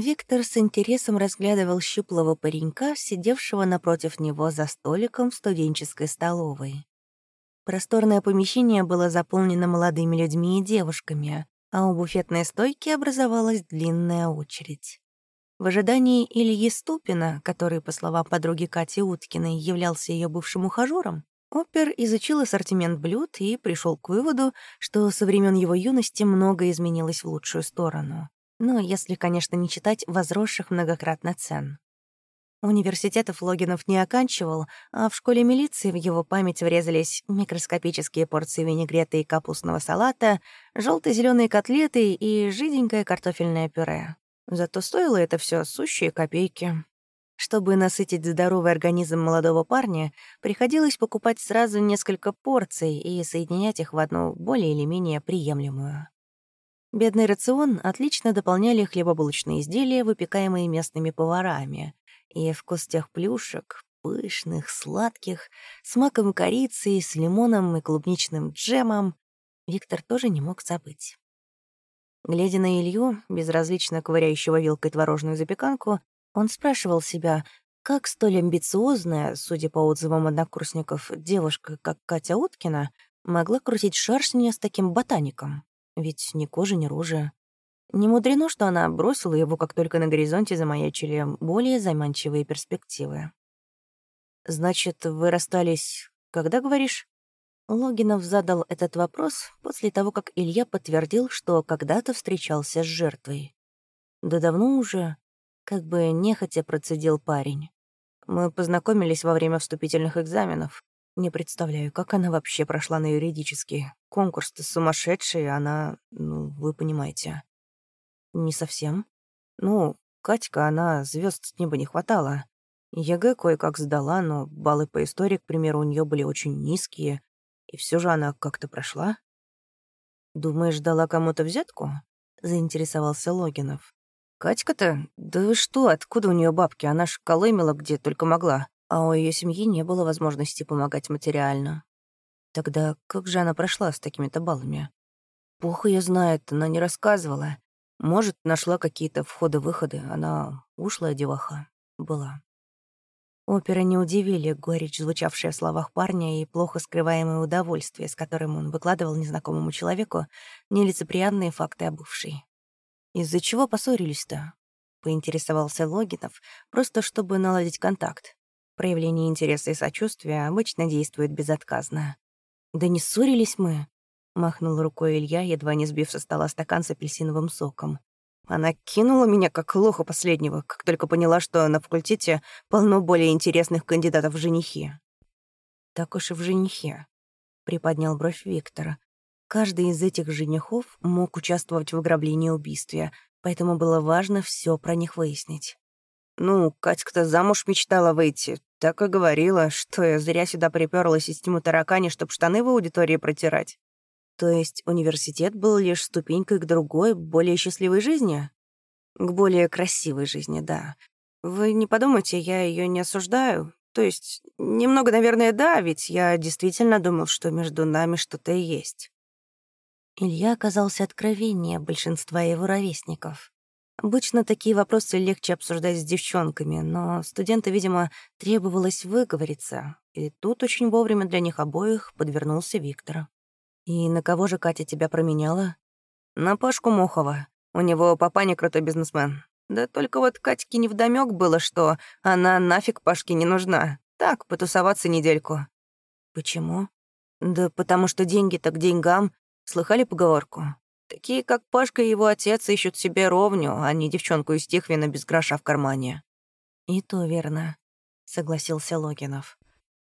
Виктор с интересом разглядывал щуплого паренька, сидевшего напротив него за столиком в студенческой столовой. Просторное помещение было заполнено молодыми людьми и девушками, а у буфетной стойки образовалась длинная очередь. В ожидании Ильи Ступина, который, по словам подруги Кати Уткиной, являлся ее бывшим ухажером, Опер изучил ассортимент блюд и пришел к выводу, что со времен его юности многое изменилось в лучшую сторону. Ну, если, конечно, не читать возросших многократно цен. Университетов Логинов не оканчивал, а в школе милиции в его память врезались микроскопические порции винегрета и капустного салата, желто зеленые котлеты и жиденькое картофельное пюре. Зато стоило это все сущие копейки. Чтобы насытить здоровый организм молодого парня, приходилось покупать сразу несколько порций и соединять их в одну более или менее приемлемую. Бедный рацион отлично дополняли хлебобулочные изделия, выпекаемые местными поварами, и вкус тех плюшек, пышных, сладких, с маком и корицей, с лимоном и клубничным джемом, Виктор тоже не мог забыть. Глядя на Илью, безразлично ковыряющего вилкой творожную запеканку, он спрашивал себя, как столь амбициозная, судя по отзывам однокурсников, девушка, как Катя Уткина, могла крутить шаршни с таким ботаником. Ведь ни кожи, ни рожи. Не мудрено, что она бросила его, как только на горизонте замаячили более заманчивые перспективы. «Значит, вы расстались, когда, говоришь?» Логинов задал этот вопрос после того, как Илья подтвердил, что когда-то встречался с жертвой. «Да давно уже», — как бы нехотя процедил парень. «Мы познакомились во время вступительных экзаменов. Не представляю, как она вообще прошла на юридический. Конкурс-то сумасшедший, она... Ну, вы понимаете. Не совсем. Ну, Катька, она звезд с неба не хватало. ЕГЭ кое-как сдала, но баллы по истории, к примеру, у нее были очень низкие. И все же она как-то прошла. «Думаешь, дала кому-то взятку?» — заинтересовался Логинов. «Катька-то? Да вы что, откуда у нее бабки? Она ж колымела где только могла а у ее семьи не было возможности помогать материально. Тогда как же она прошла с такими-то баллами? Бог ее знает, она не рассказывала. Может, нашла какие-то входы-выходы. Она ушлая деваха была. Опера не удивили горечь, звучавшая в словах парня, и плохо скрываемое удовольствие, с которым он выкладывал незнакомому человеку нелицеприятные факты о бывшей. «Из-за чего поссорились-то?» — поинтересовался Логинов, просто чтобы наладить контакт. Проявление интереса и сочувствия обычно действует безотказно. «Да не ссорились мы», — махнул рукой Илья, едва не сбив со стола стакан с апельсиновым соком. Она кинула меня как лоха последнего, как только поняла, что на факультете полно более интересных кандидатов в женихи. «Так уж и в женихе», — приподнял бровь Виктора. Каждый из этих женихов мог участвовать в ограблении и убийстве, поэтому было важно все про них выяснить. Ну, Катька-то замуж мечтала выйти. Так и говорила, что я зря сюда приперлась из тьму таракани, чтоб штаны в аудитории протирать. То есть университет был лишь ступенькой к другой, более счастливой жизни? К более красивой жизни, да. Вы не подумайте, я ее не осуждаю. То есть, немного, наверное, да, ведь я действительно думал, что между нами что-то есть. Илья оказался откровеннее большинства его ровесников. Обычно такие вопросы легче обсуждать с девчонками, но студенту, видимо, требовалось выговориться, и тут очень вовремя для них обоих подвернулся Виктор. «И на кого же Катя тебя променяла?» «На Пашку Мохова. У него папаня крутой бизнесмен. Да только вот Катьке невдомёк было, что она нафиг Пашке не нужна. Так, потусоваться недельку». «Почему?» «Да потому что деньги-то к деньгам. Слыхали поговорку? Такие, как Пашка и его отец, ищут себе ровню, а не девчонку из Тихвина без гроша в кармане. «И то верно», — согласился Логинов.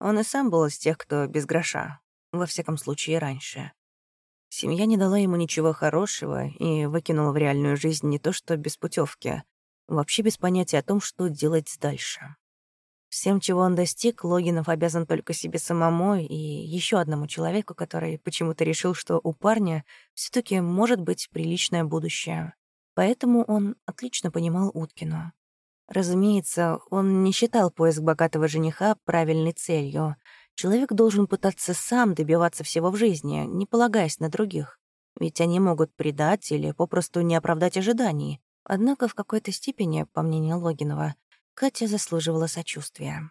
Он и сам был из тех, кто без гроша. Во всяком случае, раньше. Семья не дала ему ничего хорошего и выкинула в реальную жизнь не то что без путевки, вообще без понятия о том, что делать дальше. Всем, чего он достиг, Логинов обязан только себе самому и еще одному человеку, который почему-то решил, что у парня все таки может быть приличное будущее. Поэтому он отлично понимал Уткину. Разумеется, он не считал поиск богатого жениха правильной целью. Человек должен пытаться сам добиваться всего в жизни, не полагаясь на других. Ведь они могут предать или попросту не оправдать ожиданий, Однако в какой-то степени, по мнению Логинова, Катя заслуживала сочувствия.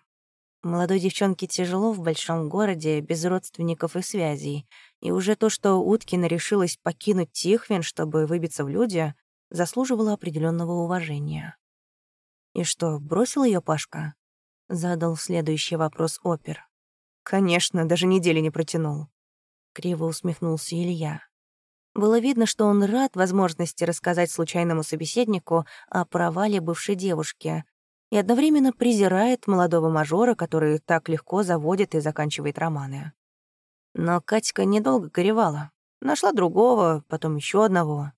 Молодой девчонке тяжело в большом городе, без родственников и связей, и уже то, что Уткина решилась покинуть Тихвин, чтобы выбиться в люди, заслуживало определенного уважения. «И что, бросил ее Пашка?» — задал следующий вопрос опер. «Конечно, даже недели не протянул», — криво усмехнулся Илья. Было видно, что он рад возможности рассказать случайному собеседнику о провале бывшей девушки, и одновременно презирает молодого мажора, который так легко заводит и заканчивает романы. Но Катька недолго горевала. Нашла другого, потом еще одного.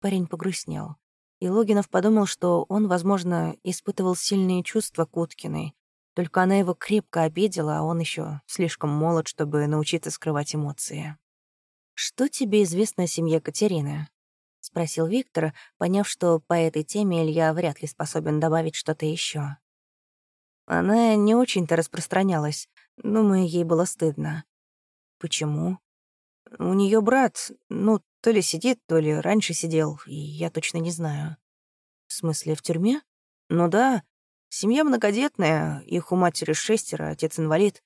Парень погрустнел. И Логинов подумал, что он, возможно, испытывал сильные чувства к Уткиной. Только она его крепко обидела, а он еще слишком молод, чтобы научиться скрывать эмоции. «Что тебе известно о семье Катерины?» — спросил Виктор, поняв, что по этой теме Илья вряд ли способен добавить что-то еще. Она не очень-то распространялась. Думаю, ей было стыдно. Почему? У нее брат, ну, то ли сидит, то ли раньше сидел, и я точно не знаю. В смысле, в тюрьме? Ну да. Семья многодетная, их у матери шестеро, отец инвалид.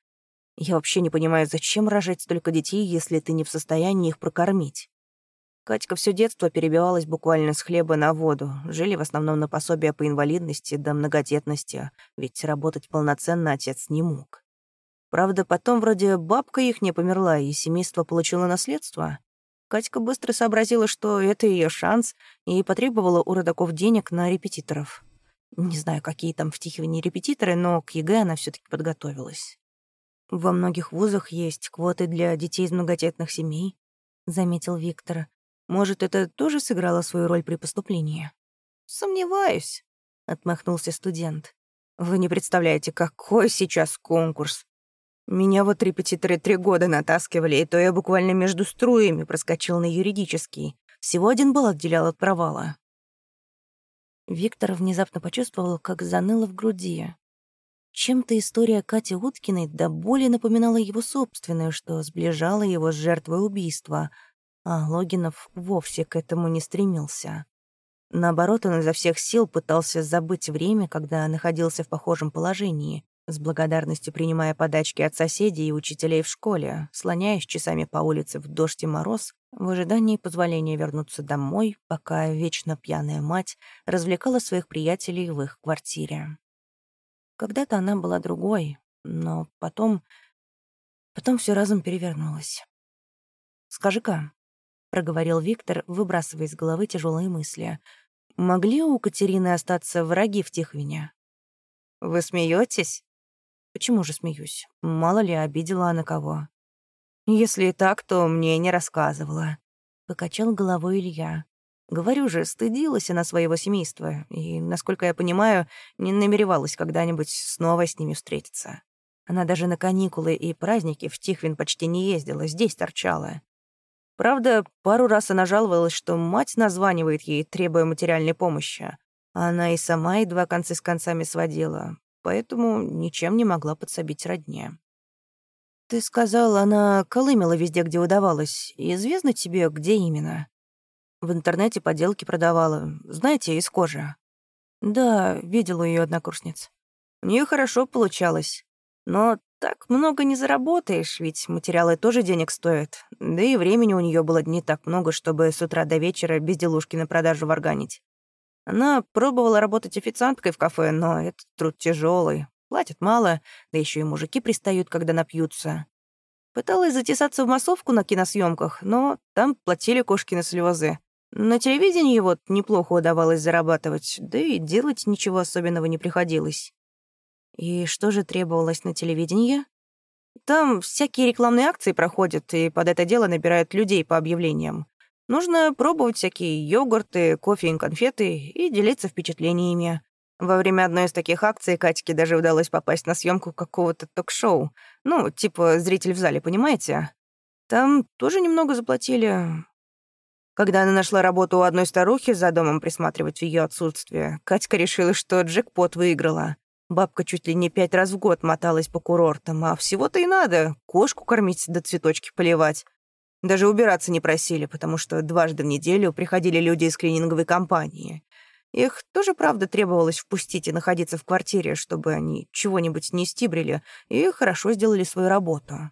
Я вообще не понимаю, зачем рожать столько детей, если ты не в состоянии их прокормить. Катька все детство перебивалась буквально с хлеба на воду. Жили в основном на пособия по инвалидности да многодетности, ведь работать полноценно отец не мог. Правда, потом вроде бабка их не померла, и семейство получило наследство. Катька быстро сообразила, что это ее шанс, и потребовала у родаков денег на репетиторов. Не знаю, какие там в Тихвине репетиторы, но к ЕГЭ она все таки подготовилась. «Во многих вузах есть квоты для детей из многодетных семей», — заметил Виктор. Может, это тоже сыграло свою роль при поступлении? Сомневаюсь, отмахнулся студент. Вы не представляете, какой сейчас конкурс. Меня вот репетиторы три года натаскивали, и то я буквально между струями проскочил на юридический. Всего один балл отделял от провала. Виктор внезапно почувствовал, как заныло в груди. Чем-то история Кати Уткиной до боли напоминала его собственную, что сближала его с жертвой убийства — а Логинов вовсе к этому не стремился. Наоборот, он изо всех сил пытался забыть время, когда находился в похожем положении, с благодарностью принимая подачки от соседей и учителей в школе, слоняясь часами по улице в дождь и мороз, в ожидании позволения вернуться домой, пока вечно пьяная мать развлекала своих приятелей в их квартире. Когда-то она была другой, но потом... Потом все разом перевернулось. «Скажи-ка, проговорил Виктор, выбрасывая из головы тяжелые мысли. «Могли у Катерины остаться враги в Тихвине?» «Вы смеетесь? «Почему же смеюсь? Мало ли, обидела она кого». «Если так, то мне не рассказывала», — покачал головой Илья. «Говорю же, стыдилась она своего семейства, и, насколько я понимаю, не намеревалась когда-нибудь снова с ними встретиться. Она даже на каникулы и праздники в Тихвин почти не ездила, здесь торчала. Правда, пару раз она жаловалась, что мать названивает ей, требуя материальной помощи. Она и сама едва концы с концами сводила, поэтому ничем не могла подсобить родне. «Ты сказал, она колымела везде, где удавалось. Известно тебе, где именно?» «В интернете поделки продавала. Знаете, из кожи». «Да, видела ее однокурсниц. У нее хорошо получалось. Но так много не заработаешь, ведь материалы тоже денег стоят. Да и времени у нее было не так много, чтобы с утра до вечера безделушки на продажу варганить. Она пробовала работать официанткой в кафе, но этот труд тяжелый, платят мало, да еще и мужики пристают, когда напьются. Пыталась затесаться в массовку на киносъемках, но там платили кошкины слезы. На телевидении вот неплохо удавалось зарабатывать, да и делать ничего особенного не приходилось. И что же требовалось на телевидении? Там всякие рекламные акции проходят, и под это дело набирают людей по объявлениям. Нужно пробовать всякие йогурты, кофе и конфеты и делиться впечатлениями. Во время одной из таких акций Катьке даже удалось попасть на съемку какого-то ток-шоу. Ну, типа зритель в зале, понимаете? Там тоже немного заплатили. Когда она нашла работу у одной старухи за домом присматривать в ее отсутствие, Катька решила, что джекпот выиграла. Бабка чуть ли не пять раз в год моталась по курортам, а всего-то и надо — кошку кормить да цветочки поливать. Даже убираться не просили, потому что дважды в неделю приходили люди из клининговой компании. Их тоже, правда, требовалось впустить и находиться в квартире, чтобы они чего-нибудь не стибрили и хорошо сделали свою работу.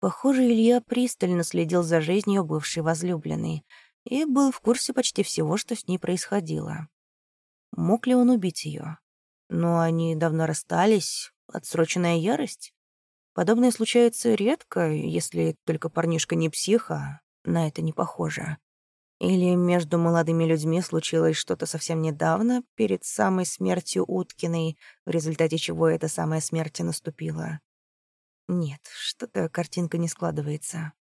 Похоже, Илья пристально следил за жизнью бывшей возлюбленной и был в курсе почти всего, что с ней происходило. Мог ли он убить ее? Но они давно расстались, отсроченная ярость? Подобное случается редко, если только парнишка не псих, а на это не похоже. Или между молодыми людьми случилось что-то совсем недавно, перед самой смертью Уткиной, в результате чего эта самая смерть наступила. Нет, что-то картинка не складывается.